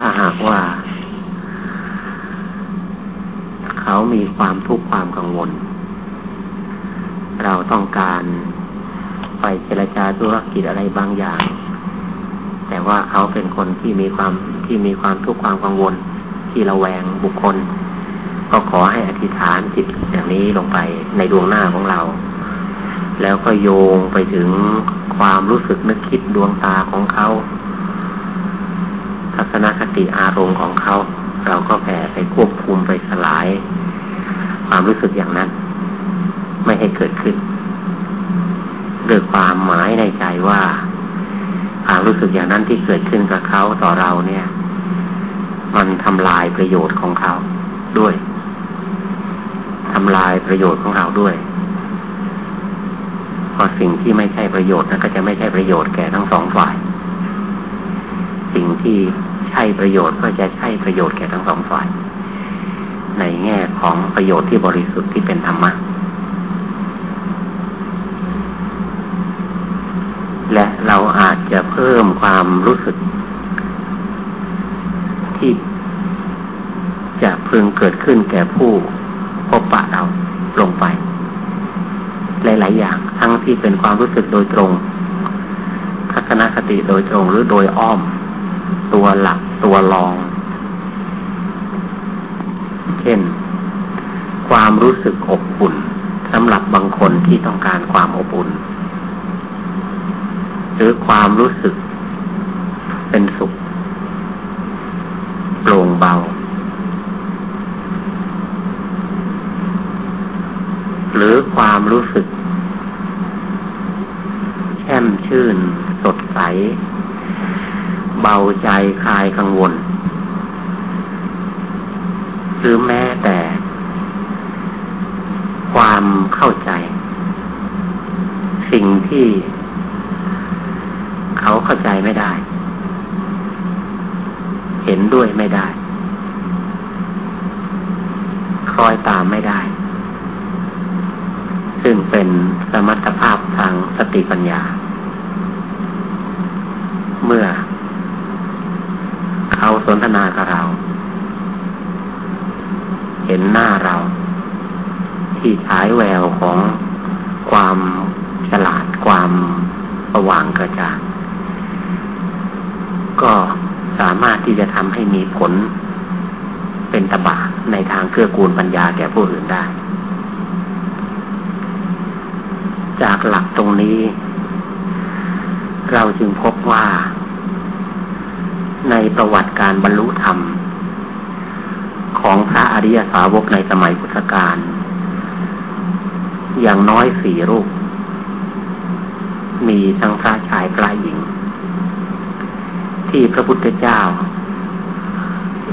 ถ้าหากว่า เขามีความทุกข์ความกังวล เราต้องการไปเจรจาธุรกิจอะไรบางอย่าง แต่ว่าเขาเป็นคนที่มีความที่มีความทุกข์ความกังวล ที่ระแวงบุคคล ก็ขอให้อธิษฐานจิตอย่างนี้ลงไปในดวงหน้าของเรา แล้วก็โยงไปถึงความรู้สึกนึกคิดดวงตาของเขา ทัศนคติอารมณ์ของเขา เราก็แผ่ไปควบคุมไปสลาย ความรู้สึกอย่างนั้น ไม่ให้เกิดขึ้นด้วยความหมายในใจว่าความรู้สึกอย่างนั้นที่เกิดขึ้นกับเขาต่อเราเนี่ย มันทำลายประโยชน์ของเขาด้วยทำลายประโยชน์ของเราด้วยเพราะสิ่งที่ไม่ใช่ประโยชน์นั้นก็จะไม่ใช่ประโยชน์แก่ทั้งสองฝ่าย สิ่งที่ ใช่ประโยชน์ก็จะใช่ประโยชน์แก่ทั้งสองฝ่าย ในแง่ของประโยชน์ที่บริสุทธิ์ที่เป็นธรรมะและเราอาจจะเพิ่มความรู้สึก ที่จะพึงเกิดขึ้นแก่ผู้พบปะเราลงไป หลาย ๆ อย่าง ทั้งที่เป็นความรู้สึกโดยตรง ทัศนคติโดยตรงหรือโดยอ้อม ตัวหลัก ตัวรอง เช่น ความรู้สึกอบอุ่นสำหรับบางคนที่ต้องการความอบอุ่น หรือความรู้สึกเป็นสุขโปร่งเบา หรือความรู้สึกแช่มชื่น สดใส บาใจคลายกังวล หรือแม้แต่ ความเข้าใจ สิ่งที่เขาเข้าใจไม่ได้ เห็นด้วยไม่ได้ คล้อยตามไม่ได้ ซึ่งเป็นสมรรถภาพทางสติปัญญา เมื่อ สนทนากับเรา เห็นหน้าเรา ที่ฉายแววของความฉลาดความประว่างกระจ่างก็สามารถที่จะทำให้มีผลเป็นตบะในทางเกื้อกูลปัญญาแก่ผู้อื่นได้ จากหลักตรงนี้ เราจึงพบว่า ในประวัติการบรรลุธรรม ของพระอริยสาวกในสมัยพุทธกาลอย่างน้อยสี่รูป มีทั้งพระชายพระหญิง ที่พระพุทธเจ้า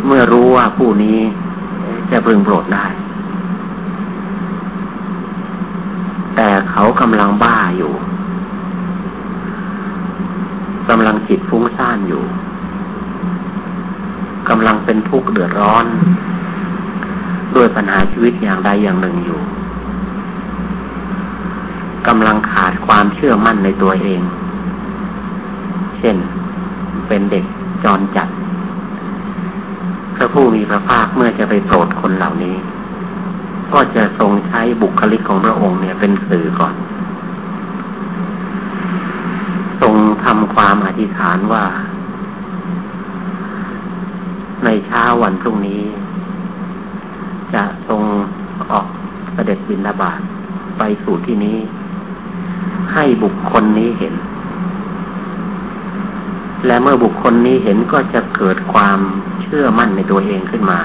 เมื่อรู้ว่าผู้นี้จะพึงโปรดได้ แต่เขากำลังบ้าอยู่กำลังจิตฟุ้งซ่านอยู่ กำลังเป็นทุกข์เดือดร้อน ด้วยปัญหาชีวิตอย่างใดอย่างหนึ่งอยู่กำลังขาดความเชื่อมั่นในตัวเอง เช่น เป็นเด็กจรจัด พระผู้มีพระภาคเมื่อจะไปโปรดคนเหล่านี้ ก็จะทรงใช้บุคลิกของพระองค์เนี่ยเป็นสื่อก่อน ทรงทำความอธิษฐานว่า ในเช้าวันพรุ่งนี้ จะทรงออกเสด็จบินนาบาตไปสู่ที่นี้ ให้บุคคลนี้เห็น และเมื่อบุคคลนี้เห็นก็จะเกิดความเชื่อมั่นในตัวเองขึ้นมา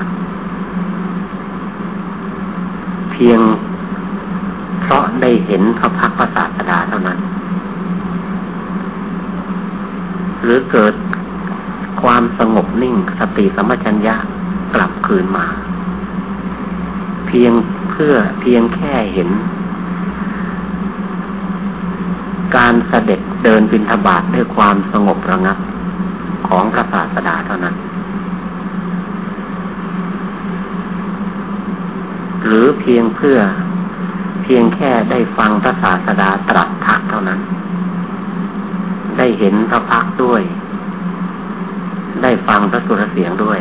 เพียงเพราะได้เห็นพระพักพระศาสดาเท่านั้น หรือเกิด ความสงบนิ่งสติสัมัชัญญะกลับคืนมา เพียงเพื่อเพียงแค่เห็น การเสด็จเดินบินทบาทด้วยความสงบระงับของพระศาสดาเท่านั้น หรือเพียงเพื่อเพียงแค่ได้ฟังพระศาสดาตรัสทักเท่านั้น ได้เห็นพระพักด้วย ได้ฟังพระสุรเสียงด้วย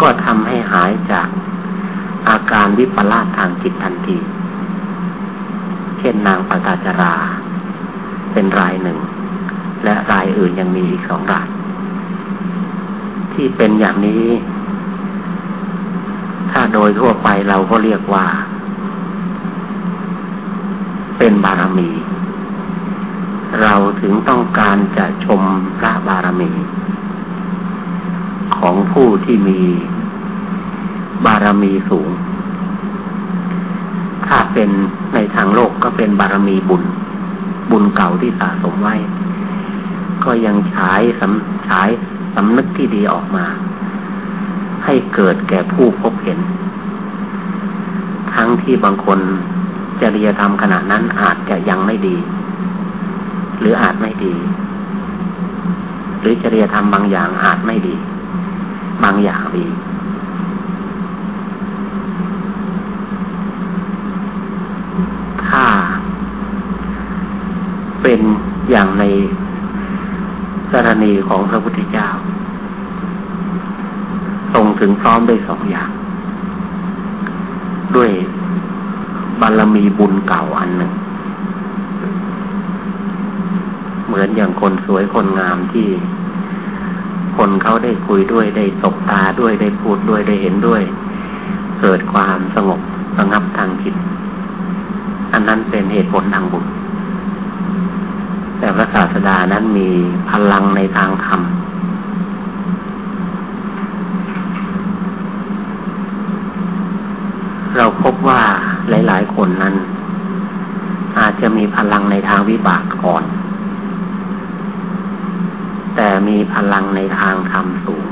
ก็ทำให้หายจากอาการวิปลาสทางจิตทันที เช่นนางปตาจรา เป็นรายหนึ่ง และรายอื่นยังมีอีกสองราย ที่เป็นอย่างนี้ ถ้าโดยทั่วไปเราก็เรียกว่า เป็นบารมี เราถึงต้องการจะชมพระบารมี ของผู้ที่มีบารมีสูง ถ้าเป็นในทางโลกก็เป็นบารมีบุญ บุญเก่าที่สะสมไว้ ก็ยังฉายสำฉายสำนึกที่ดีออกมา ให้เกิดแก่ผู้พบเห็น ทั้งที่บางคนจริยธรรมขณะนั้นอาจจะยังไม่ดี หรืออาจไม่ดี หรือจริยธรรมบางอย่างอาจไม่ดี บางอย่างดี ถ้าเป็นอย่างในกรณีของพระพุทธเจ้าทรงถึงพร้อมด้วยสองอย่าง ด้วยบารมีบุญเก่าอันหนึ่ง เหมือนอย่างคนสวยคนงามที่ คนเขาได้คุยด้วยได้ตกตาด้วยได้พูดด้วยได้เห็นด้วย เกิดความสงบสงับทางจิต อันนั้นเป็นเหตุผลทางบุญแต่พระศาสดานั้นมีพลังในทางธรรมเราพบว่าหลาย ๆ คนนั้น อาจจะมีพลังในทางวิบากก่อน แต่มีพลังในทางธรรมสูง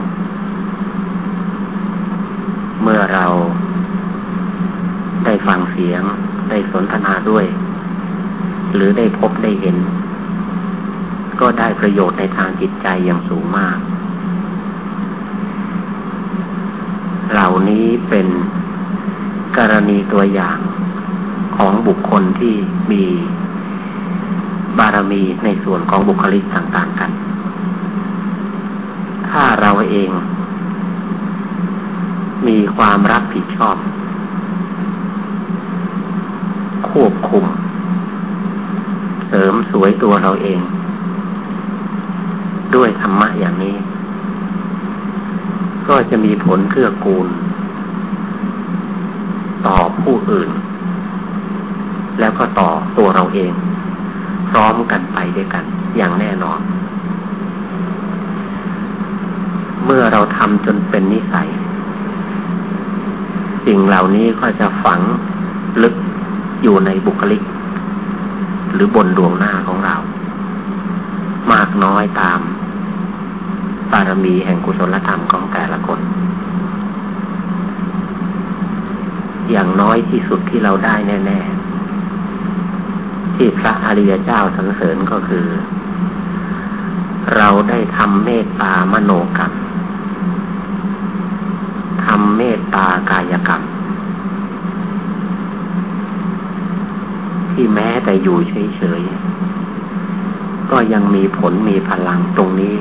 เมื่อเราได้ฟังเสียง ได้สนทนาด้วย หรือได้พบได้เห็น ก็ได้ประโยชน์ในทางจิตใจอย่างสูงมาก เหล่านี้เป็นกรณีตัวอย่างของบุคคลที่มีบารมีในส่วนของบุคลิกต่างๆกัน ถ้าเราเอง มีความรับผิดชอบ ควบคุม เสริมสวยตัวเราเอง ด้วยธรรมะอย่างนี้ ก็จะมีผลเกื้อกูล ต่อผู้อื่น แล้วก็ต่อตัวเราเอง พร้อมกันไปด้วยกันอย่างแน่นอน เมื่อเราทำจนเป็นนิสัย สิ่งเหล่านี้ก็จะฝังลึกอยู่ในบุคลิก หรือบนดวงหน้าของเรา มากน้อยตามบารมีแห่งกุศลธรรมของแต่ละคน อย่างน้อยที่สุดที่เราได้แน่ ๆ ที่พระอริยเจ้าสรรเสริญก็คือ เราได้ทำเมตตามโนกรรม ทำเมตตากายกรรม ที่แม้แต่อยู่เฉยๆ ก็ยังมีผลมีพลังตรงนี้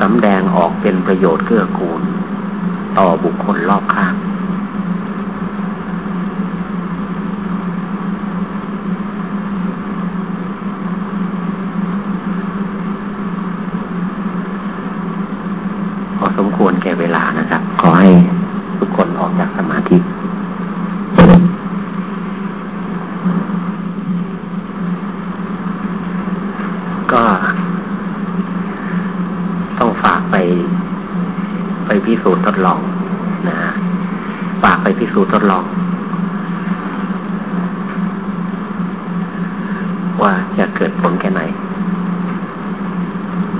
สำแดงออกเป็นประโยชน์เกื้อกูล ต่อบุคคลรอบข้างพอ สมควรแก่เวลานะครับ ขอให้ทุกคนออกจากสมาธิก็ต้องฝากไป ไปพิสูจน์ทดลองนะฝากไปพิสูจน์ทดลอง ว่าจะเกิดผลแค่ไหน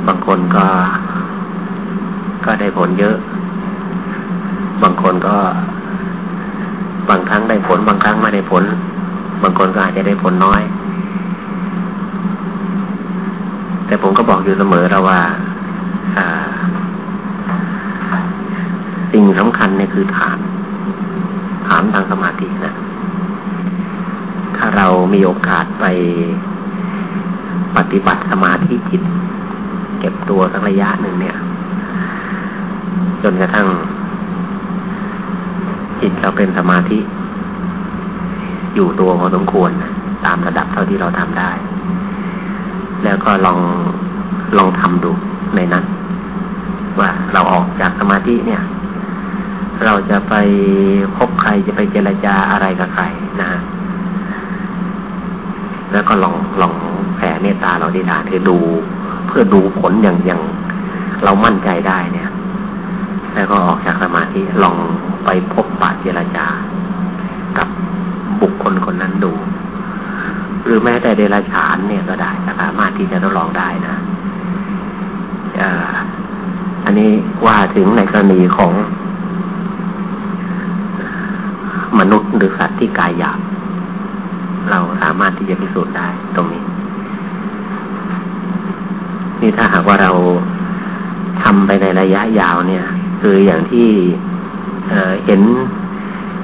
บางคนก็ ก็ได้ ผลเยอะ บางคนก็บางครั้งได้ผล บางครั้งไม่ได้ผล บางคนก็อาจจะได้ผลน้อย แต่ผมก็บอกอยู่เสมอเราว่าสิ่งสำคัญเนี่ยคือฐาน ฐานทางสมาธินะถ้าเรามีโอกาสไปปฏิบัติสมาธิจิต เก็บตัวสักระยะหนึ่งเนี่ย จนกระทั่ง จิตเราเป็นสมาธิ อยู่ตัวพอสมควร ตามระดับเท่าที่เราทำได้ แล้วก็ลองลองทำดูในนั้น ว่าเราออกจากสมาธิเนี่ย เราจะไปพบใครจะไปเจรจาอะไรกับใครนะฮะแล้วก็ลองลองแผ่เมตตาเราดีดานคือดู เพื่อดูผลอย่างอย่าง เรามั่นใจได้เนี่ย แล้วก็ออกจากสมาธิลองไปพบปะเจรจา กับบุคคลคนนั้นดู หรือแม้แต่เดรัจฉานเนี่ยก็ได้สามารถที่จะทดลองได้นะอันนี้ว่าถึงในกรณีของมนุษย์หรือสัตว์ที่กายหยาบเราสามารถที่จะพิสูจน์ได้ตรงนี้ นี่ถ้าหากว่าเราทำไปในระยะยาวเนี่ย คืออย่างที่เห็น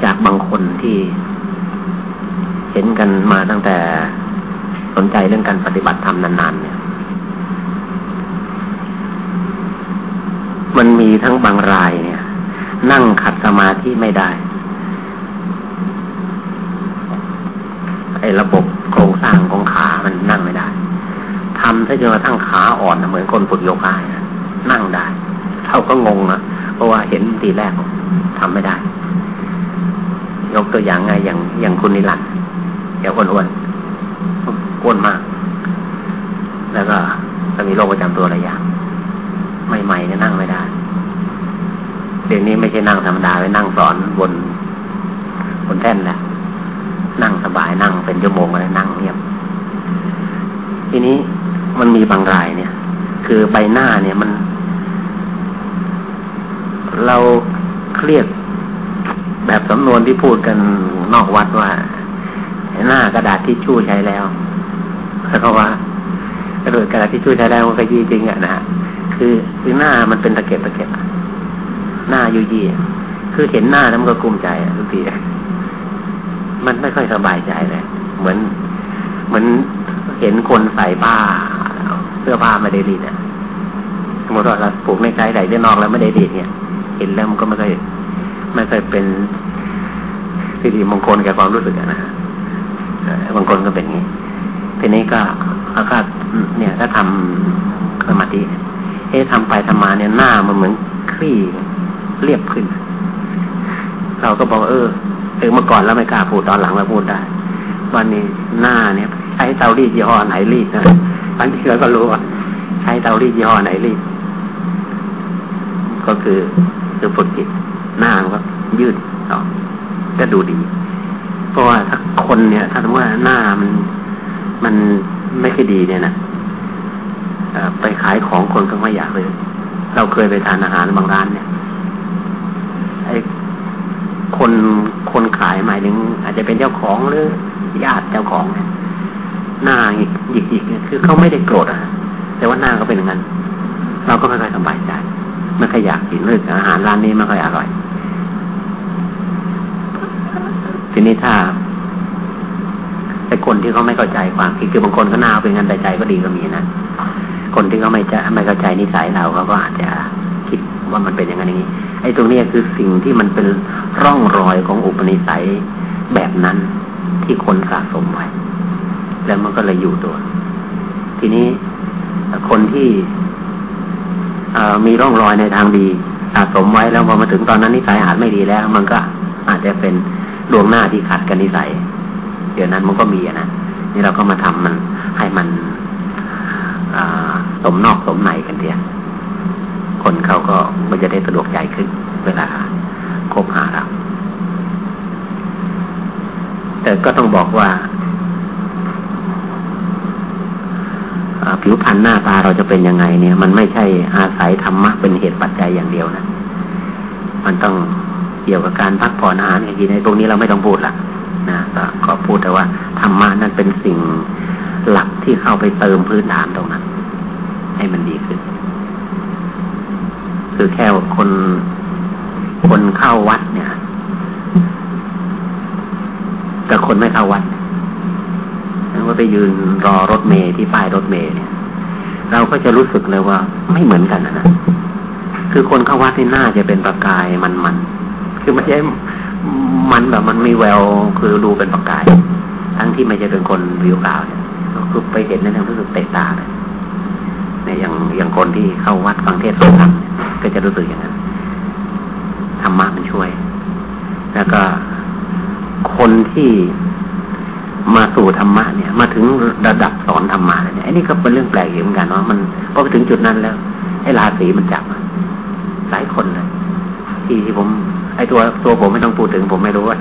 จากบางคนที่เห็นกันมาตั้งแต่สนใจเรื่องการปฏิบัติธรรมนานๆเนี่ย มันมีทั้งบางรายเนี่ย นั่งขัดสมาธิไม่ได้ ไอ้ระบบโครงสร้างของขามันนั่งไม่ได้ทำถ้าจนกระทั่งขาอ่อนเหมือนคนฝึกโยคะนั่งได้เขาก็งงนะ เพราะว่าเห็นทีแรกทำไม่ได้ ยกตัวอย่างไงอย่างอย่างคุณนิรันดร์แกอ้วนอ้วนอ้วนมาก แล้วก็จะมีโรคประจำตัวอะไรอย่างใหม่ๆก็นั่งไม่ได้เดี๋ยวนี้ไม่ใช่นั่งธรรมดาไปนั่งสอนบนบนแท่นแหละนั่งสบายนั่งเป็นชั่วโมงเลยนั่งเงียบ ทีนี้มันมีบางรายเนี่ย คือใบหน้าเนี่ยมัน เราเครียดแบบสำนวนที่พูดกันนอกวัดว่า หน้ากระดาษที่ชู่ใช้แล้วแล้วก็ว่ากระดาษกระดาษที่ชู่ใช้แล้วมันก็ยี่จริงอะนะคือคือหน้ามันเป็นตะเกียบตะเกียบหน้ายุยี่คือเห็นหน้าแล้วมันก็กุ้มใจทุกทีมันไม่ค่อยสบายใจเลยเหมือน เหมือนเห็นคนใส่ผ้าเสื้อผ้าไม่ได้ดีเนี่ยสมมติว่าเราปลูกในใจใส่เสื้อนอกแล้วไม่ได้ดีดเนี่ย เห็นแล้วมันก็ไม่ค่อยไม่ค่อยเป็นสิริมงคลแก่ความรู้สึกนะบางคนก็เป็นอย่างนี้ทีนี้ก็แล้วก็เนี่ย ถ้าทำสมาธิเอ๊ะทำไปทำมาเนี่ยหน้ามันเหมือนคลี่เรียบขึ้น เราก็บอกเออเออเมื่อก่อนเราไม่กล้าพูดตอนหลังเราพูดได้ วันนี้หน้าเนี่ยใช้เตารีดยี่ห้อไหนรีดนะบางทีเราก็รู้ว่าใช้เตารีดยี่ห้อไหนรีดก็คือ คือฝึกจิตหน้ามันก็ยืดออกก็ดูดี เพราะว่าถ้าคนเนี่ย ถ้าสมมติว่าหน้ามันมันไม่ค่อยดีเนี่ยนะไปขายของคนก็ไม่อยากเลย เราเคยไปทานอาหารบางร้านเนี่ยไอ้คนคนขายหมายถึง อาจจะเป็นเจ้าของหรือญาติเจ้าของเนี่ยหน้าหยิกหยิกเนี่ยคือเขาไม่ได้โกรธอะแต่ว่าหน้าก็เป็นอย่างนั้น เราก็ไม่ค่อยสบายใจ ไม่ค่อยอยากกินเรื่องอาหารร้านนี้ไม่ค่อยอร่อย ทีนี้ถ้าไอ้คนที่เขาไม่เข้าใจความคิดคือบางคนก็หน้าเป็นงั้นแต่ใจก็ดีก็มีนะคนที่เขาไม่จะไม่เข้าใจนิสัยเราเขาก็อาจจะคิดว่ามันเป็นอย่างนั้นอย่างนี้ไอ้ตรงนี้คือสิ่งที่มันเป็นร่องรอยของอุปนิสัยแบบนั้นที่คนสะสมไว้ แล้วมันก็เลยอยู่ตัว ทีนี้คนที่ มีร่องรอยในทางดีสะสมไว้แล้วพอมาถึงตอนนั้นนิสัยอาจไม่ดีแล้ว มันก็อาจจะเป็นดวงหน้าที่ขัดกันนิสัย เดี๋ยวนั้นมันก็มีนะนี่เราก็มาทำมันให้มันสมนอกสมในกันเดียวคนเขาก็มันจะได้สะดวกใจขึ้น เวลาคบหาเราแต่ก็ต้องบอกว่า ผิวพรรณหน้าตาเราจะเป็นยังไงเนี่ย มันไม่ใช่อาศัยธรรมะเป็นเหตุปัจจัยอย่างเดียวนะ มันต้องเกี่ยวกับการพักผ่อนอาหารอย่างนี้ในตรงนี้เราไม่ต้องพูดละนะก็พูดแต่ว่าธรรมะนั่นเป็นสิ่งหลักที่เข้าไปเติมพื้นฐานตรงนั้น ให้มันดีขึ้น คือแค่คนคนเข้าวัดเนี่ยกับคนไม่เข้าวัดว่าไปยืนรอรถเมย์ที่ป้ายรถเมย์เนี่ย เราก็จะรู้สึกเลยว่าไม่เหมือนกันนะคือคนเข้าวัดนี่น่าจะเป็นประกายมันมันคือไม่ใช่มันแบบมันมีแววคือดูเป็นประกาย ทั้งที่ไม่ใช่เป็นคนวิวขาวเนี่ยคือไปเห็นนั่นรู้สึกเตะตาเลยเนี่ยอย่างอย่างคนที่เข้าวัดฟังเทศน์ฟังธรรมก็จะรู้สึกอย่างนั้นธรรมะมันช่วย แล้วก็คนที่ มาสู่ธรรมะเนี่ย มาถึงระดับสอนธรรมะเนี่ยไอ้นี่ก็เป็นเรื่องแปลกเหมือนกันว่ามันพอไปถึงจุดนั้นแล้วไอ้ราศีมันจับหลายคนเลยที่ที่ผม ไอ้ตัวตัวผมไม่ต้องพูดถึงผมไม่รู้ว่า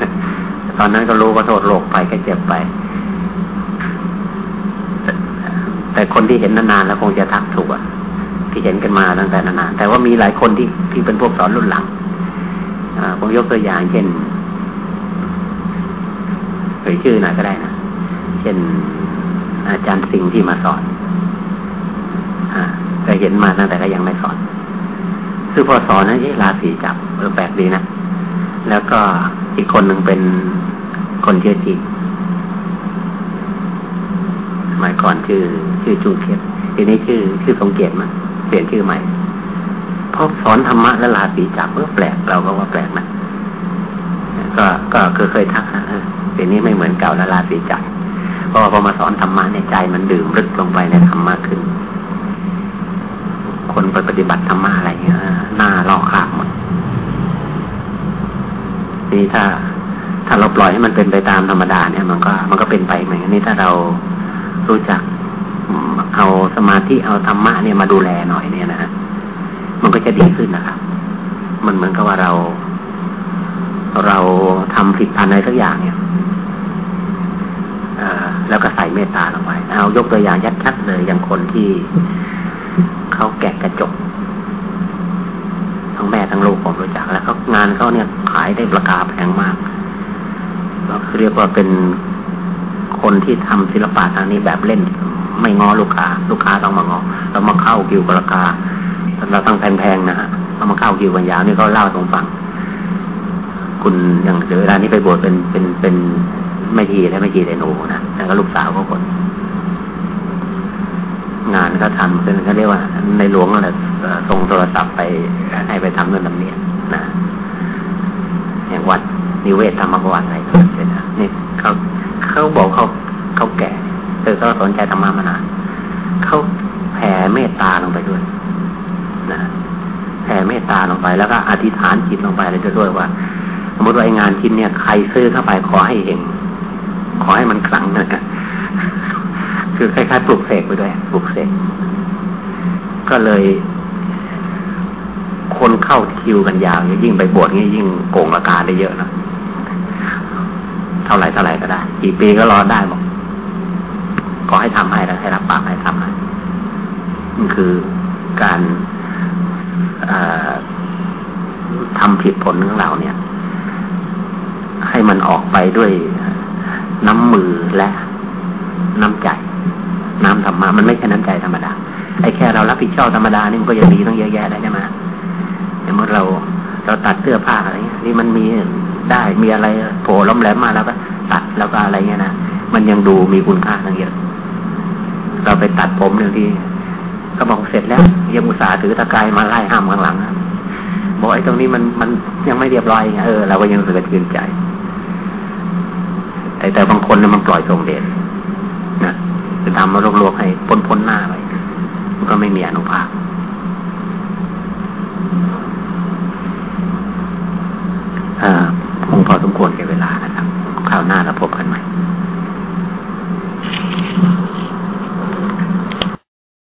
ตอนนั้นก็รู้ว่าโทษโลกไปแค่เจ็บไป แต่คนที่เห็นนานๆแล้วคงจะทักถูกอะที่เห็นกันมาตั้งแต่นานๆแต่ว่ามีหลายคนที่ที่เป็นพวกสอนรุ่นหลังผมยกตัวอย่างเช่นเผยชื่อหน่อยก็ได้นะ ช่น อาจารย์สิงห์ที่มาสอนอ่าก็เห็นมาตั้งแต่ก็ยังไม่สอน คือพอสอนนะยี่ราศีจับเออแปลกดีนะ แล้วก็อีกคนหนึ่งเป็นคนเชื่อจีนสมัยก่อนชื่อชื่อจูเทียทีนี้ชื่อชื่อสงเกตมั้เปลี่ยนชื่อใหม่พอสอนธรรมะและราศีจับเออแปลกเราก็ว่าแปลกนะก็ก็คือเคยทักนะเดี๋ยวนี้ไม่เหมือนเก่าแล้วราศีจับ เพราะพอมาสอนธรรมะในใจมันดื่มลึกลงไปในธรรมะขึ้น คนไปปฏิบัติธรรมะอะไรเงี้ยหน้าลอกขาดหมดนี่ถ้า ถ้าเราปล่อยให้มันเป็นไปตามธรรมดาเนี่ย มันก็ มันก็เป็นไปเหมือนนี้ถ้าเรารู้จักเอาสมาธิเอาธรรมะเนี่ยมาดูแลหน่อยเนี่ยนะมันก็จะดีขึ้นนะครับ มันเหมือนกับว่าเรา เราทำผิดพันอะไรสักอย่างเนี่ย แล้วก็ใส่เมตตาลงไปเอายกตัวอย่างชัดเลยอย่างคนที่เขาแกะกระจกทั้งแม่ทั้งลูกผมรู้จัก แล้วเขางานเขาเนี่ยขายได้ราคาแพงมากก็คือเรียกว่าเป็นคนที่ทำศิลปะทางนี้แบบเล่น ไม่งอลูกค้า ลูกค้าต้องมางอเรามาเข้ากิวราคาเราตั้งแพงๆนะฮะเรามาเข้ากิวกันยาวนี่ก็เล่าตรงฟัง คุณอย่างเดี๋ยวเวลานี้ไปบวชเป็นเป็นเป็น ไม่ทีและไม่ทีแตนูนะแล้วก็ลูกสาวก็คนงานก็ทำขึ้นเขาเรียกว่า ในหลวงอะไรส่งโทรศัพท์ไปให้ไปทำเงินลำเนียนะอย่างวัดนิเวศธรรมประวัติอะไรเนี่ยนี่เขาเขาบอกเขาเขาแก่เธอเขาสนใจธรรมะมานานเขาแผ่เมตตาลงไปด้วยนะแผ่เมตตาลงไปแล้วก็อธิษฐานจิตลงไปเลยด้วยว่า สมมติว่าไองานชิ้นเนี่ยใครซื้อเข้าไปขอให้เห็น ขอให้มันคลังนะคือคล้ายๆปลุกเสกไปด้วยปลุกเสกก็เลย คนเข้าคิวกันยาวยิ่งไปบวชนี่ยิ่งโกงราคาได้เยอะนะเท่าไหร่เท่าไหร่ก็ได้กี่ปีก็รอได้บอกขอให้ทำให้แล้วให้รับปากให้ทำให้มันคือการทำผิดผลของเราเนี่ย ให้มันออกไปด้วย น้ำมือและน้ำใจ น้ำธรรมะมันไม่ใช่น้ำใจธรรมดาไอ้แค่เรารับผิดชอบธรรมดานี่มันก็ยังดีต้องเยอะแยะได้ใช่ไหมอย่างเมื่อเราเราตัดเสื้อผ้าอะไรเงี้ยนี่มันมีได้มีอะไรโผล่ล้มแหลมมาแล้วก็ตัดแล้วก็อะไรเงี้ยนะมันยังดูมีคุณค่าทั้งเยอะเราไปตัดผมหนึ่งที่ก็บอกเสร็จแล้วยังอุตส่าห์ถือตะกายมาไล่ห้ามข้างหลังบอกไอ้ตรงนี้มันมันยังไม่เรียบร้อยเออเราก็ยังรู้สึกชื่นใจ แต่แต่บางคนเนี่ยมันปล่อยทรงเดชนะจะทำมาลวกๆให้พ้นพ้นหน้าไปก็ไม่มีอนุภาพคงพอสมควรแก่เวลานะครับคราวหน้าเราพบกันใหม่